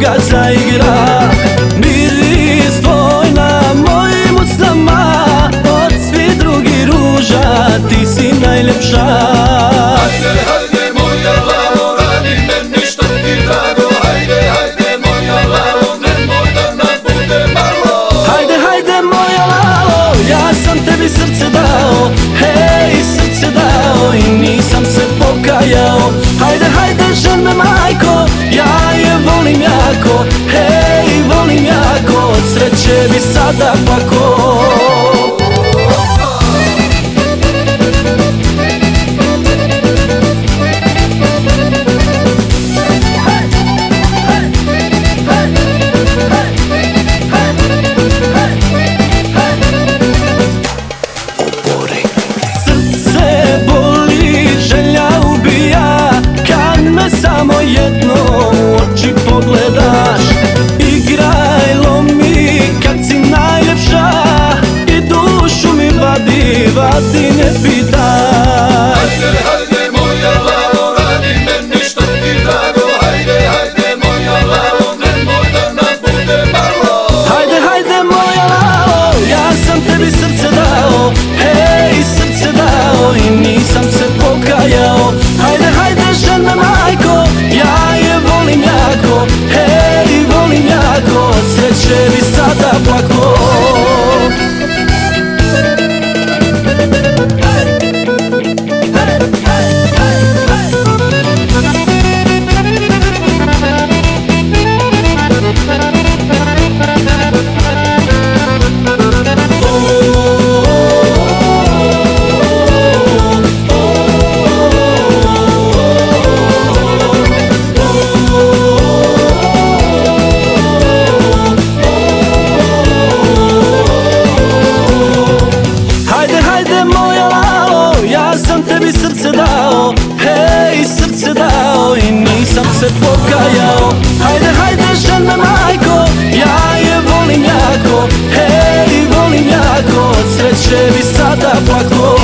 ga zaigra. Miris tvoj na mojim usnama Od svi drugi ruža ti si najljepša. Hajde, hajde moja lavo, radi me ništa ti drago. Hajde, hajde moja lavo, nemoj da nam bude malo. Hajde, hajde moja lavo, ja sam tebi srce dao. Hej, srce dao i nisam se pokajao. Hajde, hajde, žen me jako Hej, volim jako, od sreće bi sada plako mi vadi, vadi ne pitaš. Hajde, hajde moja lalo, radi meni što ti drago. Hajde, hajde moja lalo, nemoj da nam bude malo. Hajde, hajde moja lalo, ja sam tebi srce dao. Hej, srce dao i nisam se pokajao. Hajde, hajde žen me majko, ja je volim jako. Hej, volim jako, sreće bi sada plako se pokajao. Hajde, hajde žen me majko, ja je volim jako. Hej, volim jako, sreće bi sada plako